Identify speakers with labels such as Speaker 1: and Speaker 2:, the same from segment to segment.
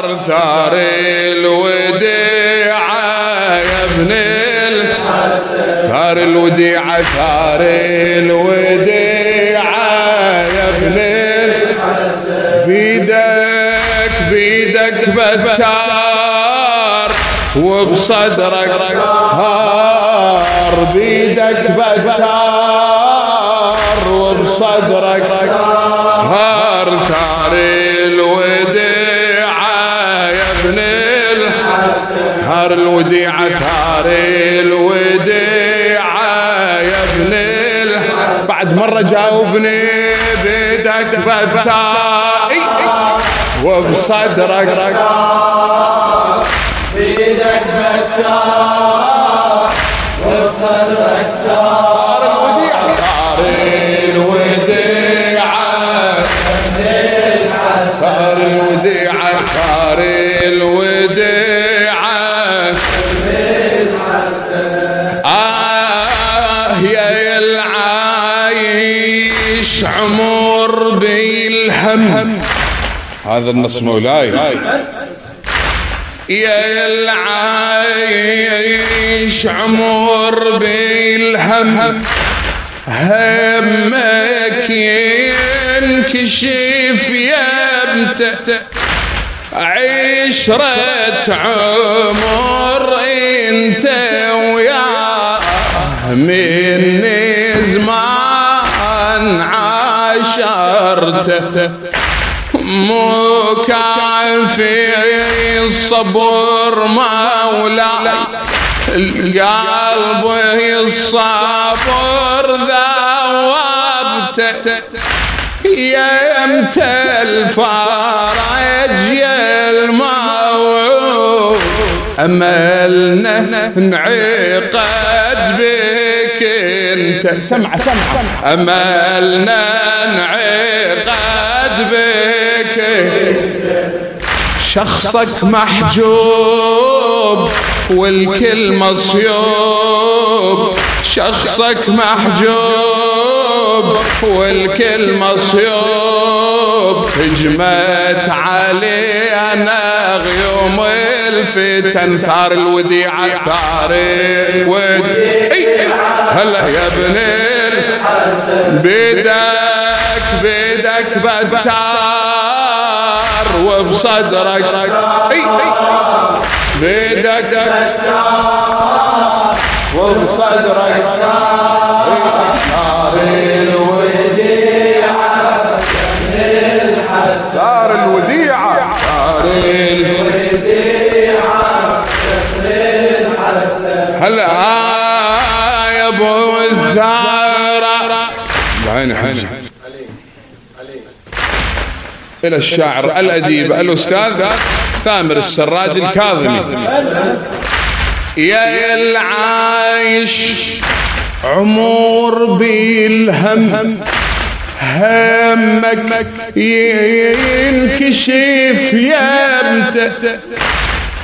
Speaker 1: ثار الوديعة يا ابن الحسن ثار الوديعة ثار الوديعة يا ابن الحسن بيدك بيدك بتار وبصدرك هار. بيدك بتار وبصدرك هار. ثار ثار الوديعة ثار الوديعة يا ابن بعد مرة جاوبني بيدك بثاء وبصدرك.
Speaker 2: بيدك بثاء وبصدرك. ثار
Speaker 1: الوديعة. هذا النص مولاي. يا العايش عمر بالهم همك ينكشف يا بنت عشرة عمر أنت وياه من زمان عاشرته مكافي الصبر مولاي القلب الصبر ذوبته يا امت الفرج يا الموعود. أملنا نعقد بك أنت. سمع سمع أملنا نعقد بك. شخصك محجوب والكل مصيوب. شخصك محجوب والكل مصيوب. هجمت علينا غيوم الفتن ثار الوديعة ثار الوديعة هلا يا ابن بيدك بيدك بتار وبصدرك بيدك وبصدرك صار الوديعة صار الوديعة. صار الوديعة. هلا يا أبو الزهرة. عيني عيني إلى الشاعر الأديب الأستاذ ثامر السراج الكاظمي. يا العايش عمر بالهم همك ينكشف يا بنت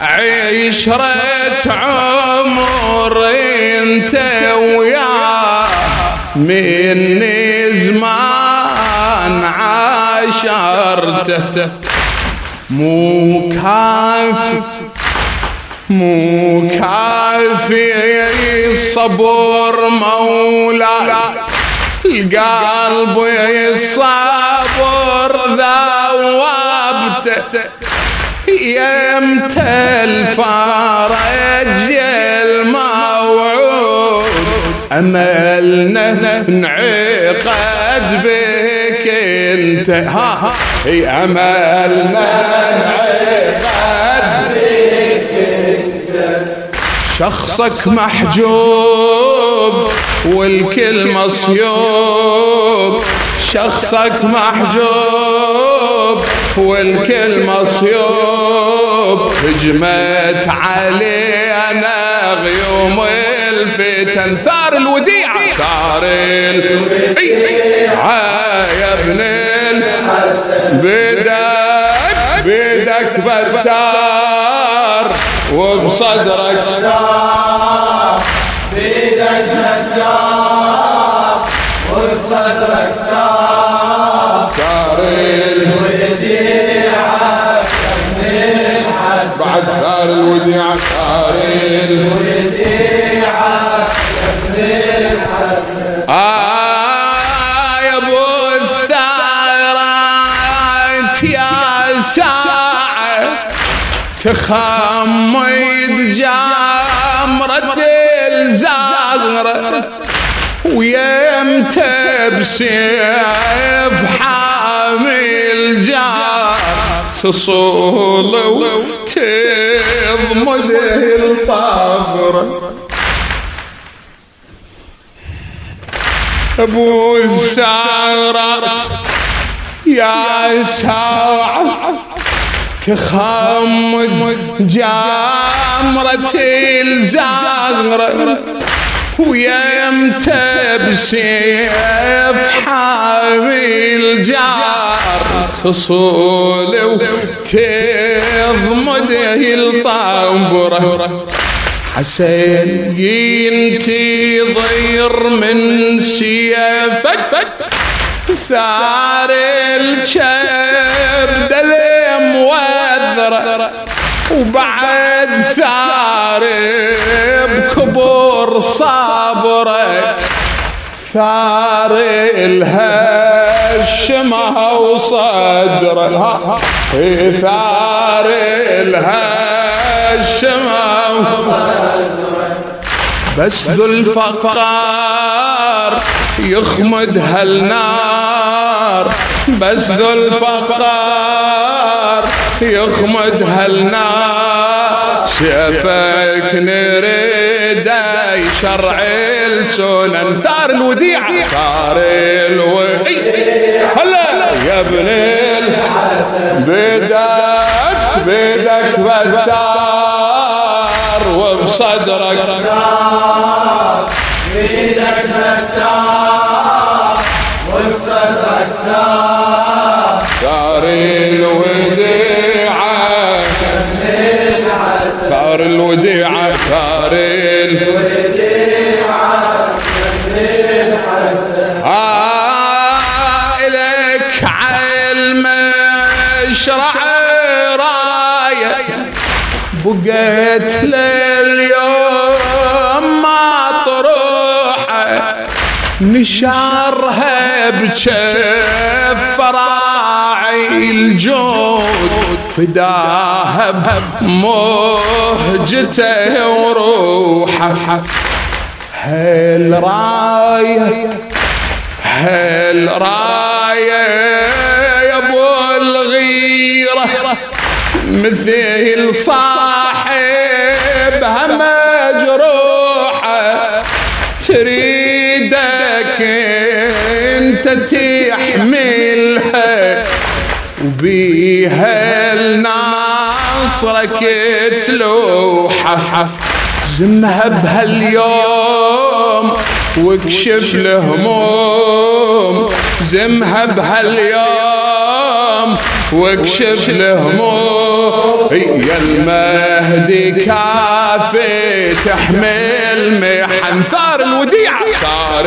Speaker 1: عشرة عمر أنت وياه من زمان عاشرته مو كافي مو كافي الصبر مولا القلب الصبر ذوبته يمت الفرج أملنا نعقد بك أنت. ها هي أملنا نعقد بك أنت. شخصك محجوب والكل مصيوب. شخصك محجوب والكل مصيوب. هجمت علينا غيوم الفتن. ثار الوديعة ثار الوديعة يا ابن بدك بدك بتار. وبصدرك
Speaker 2: بدك بتار. وبصدرك ثار.
Speaker 1: ثار الوديعة ثار الوديعة ثار
Speaker 2: الوديعة
Speaker 1: آه يا ابو الثارات يا ساعة تخمد جامرة الزغرة. بسيف حامي الجار تصول وتضمده الطبرة أبو الثارات يا ساعة تخمد جامرة الزغرة ويمت بسيف حامي الجار تصول وتضمده الطنبرة حسين ينتظر من سيفك ثار الكبد الموذرة وبعد ثار بكبر صبرك ثار الهشمة وصدره ثار الهشمة بس ذو الفقار يخمد هالنار. بس ذو الفقار يخمد هالنار. سيفك نريد يشرع السنن. ثار الوديعة ثار الوديعة هلا يا ابن الحسن بدك بدك بتار وبصدرك
Speaker 2: بيدك فتاح وبصدرك نار
Speaker 1: ثار الوديعة ثار الوديعة ثار
Speaker 2: الوديعة
Speaker 1: آه إلك علم شرع بقيت لليوم ما طروحة نشارها بجف فراعي الجود. فداها بمهجته وروحه. هل رايه هل رايه يا أبو الغيرة؟ مثل صاحبها مجروحه تريدك أنت تحملها وبيها الناصرك تلوحه زمها بهاليوم واكشف الهموم زمها بهاليوم واكشف الهموم. يا المهدي كافي تحمل محن. ثار الوديعة ثار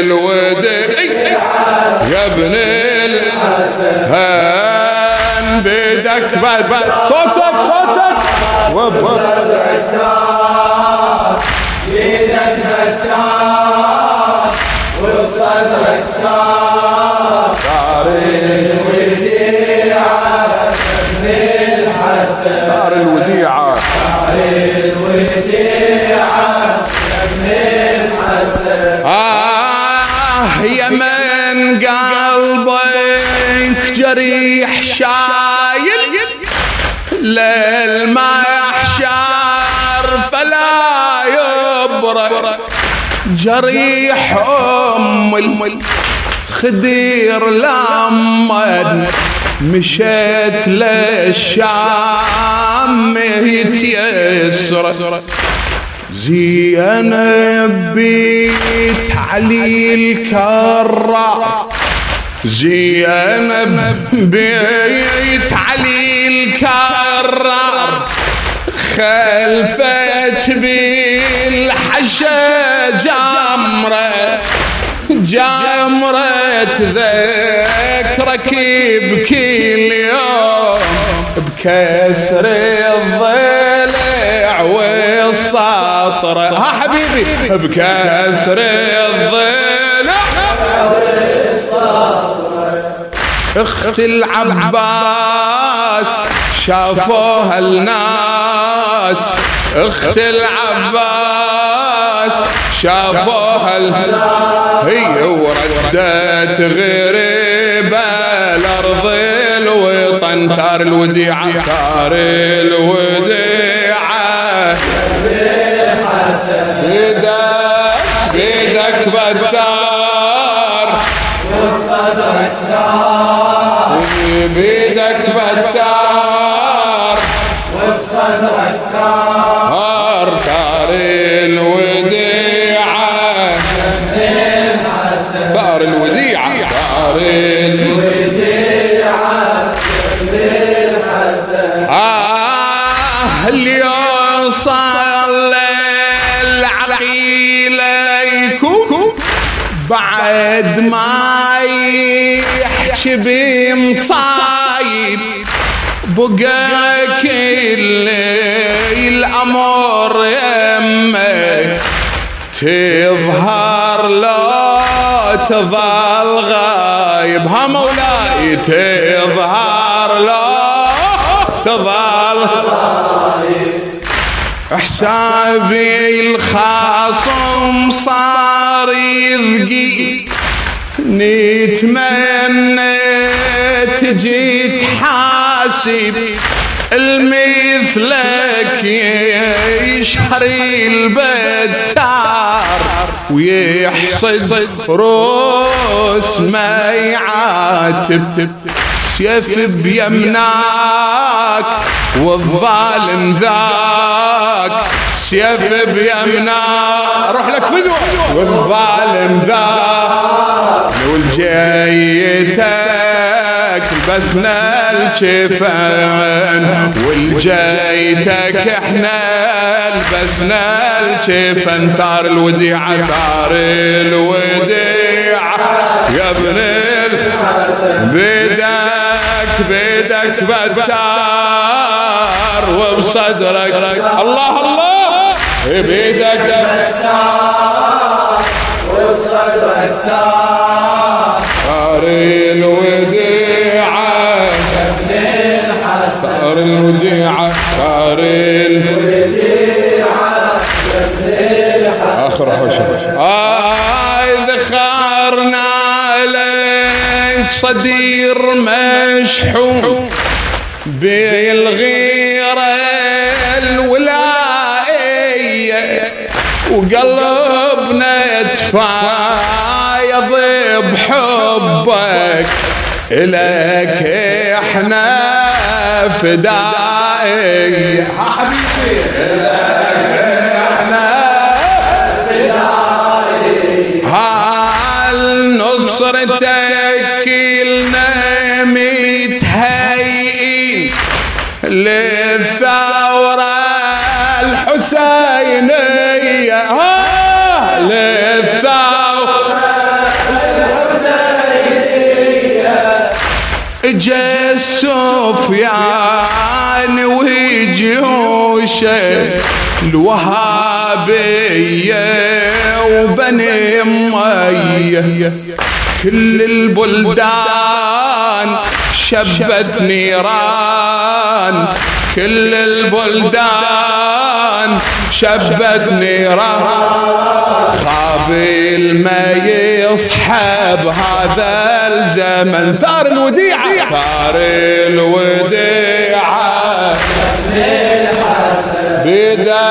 Speaker 1: الوديعة يا ابن الحسن بدك بعد صوتك صوتك وب وب.
Speaker 2: بيدك فتاح وبصدرك نار
Speaker 1: جريح شايل للمحشر فلا يبرك جريح أم الخدير لما مشيت للشام يتيسر زينب بيت علي الكرار زينب بيت علي الكرار خلفت بالحشا جمرة جمرة ذكرك بكل يوم بكسر الضلع والسطر. ها حبيبي بكسر الضلع اخت العباس شافوها الناس. اخت العباس شافوها هي وردت غريبة الأرض الوطن ثار الوديعة ثار الوديعة. بيدك بيدك بتار وصدرك بيدك بتار وصدرك تار تار الوديعة تار الوديعة. تار الوديعة آه اليوم صلى العقيليكم بعد ما يحكي بمصايب. بقى كل الامر يمه تظهر لو تظل غايب. ها مولاي تظهر لو تظل غايب. حسابي الخاصم صار يذقي نتمنى تجي تحاسب. المثلك يشحري البتار ويحصد روس ما يعاتب. سيف بيمناك والظالم ذاك. سيف بيمناك. روح لك فدوة والظالم ذاك. والجيتك لبسنا الجفن والجيتك إحنا لبسنا الجفن ثار الوديعة ثار الوديعة. يا ابن بدك بدك بتار وبصدرك. الله الله. بيدك بتار وبصدرك ثار الوديعة ثار الوديعة ثار الوديعة آخر حوشة. آه ذخرنا صدير مشحون بالغيرة الولائية وقلبنا تفايض بحبك إلك إحنا حبيبي إلك إحنا فدائي هال نصرتك الوهابية وبني أمية كل البلدان شبت نيران. كل البلدان شبت نيران. خابل ما يصحب هذا الزمن. ثار الوديعة. ثار الوديعة. بيدك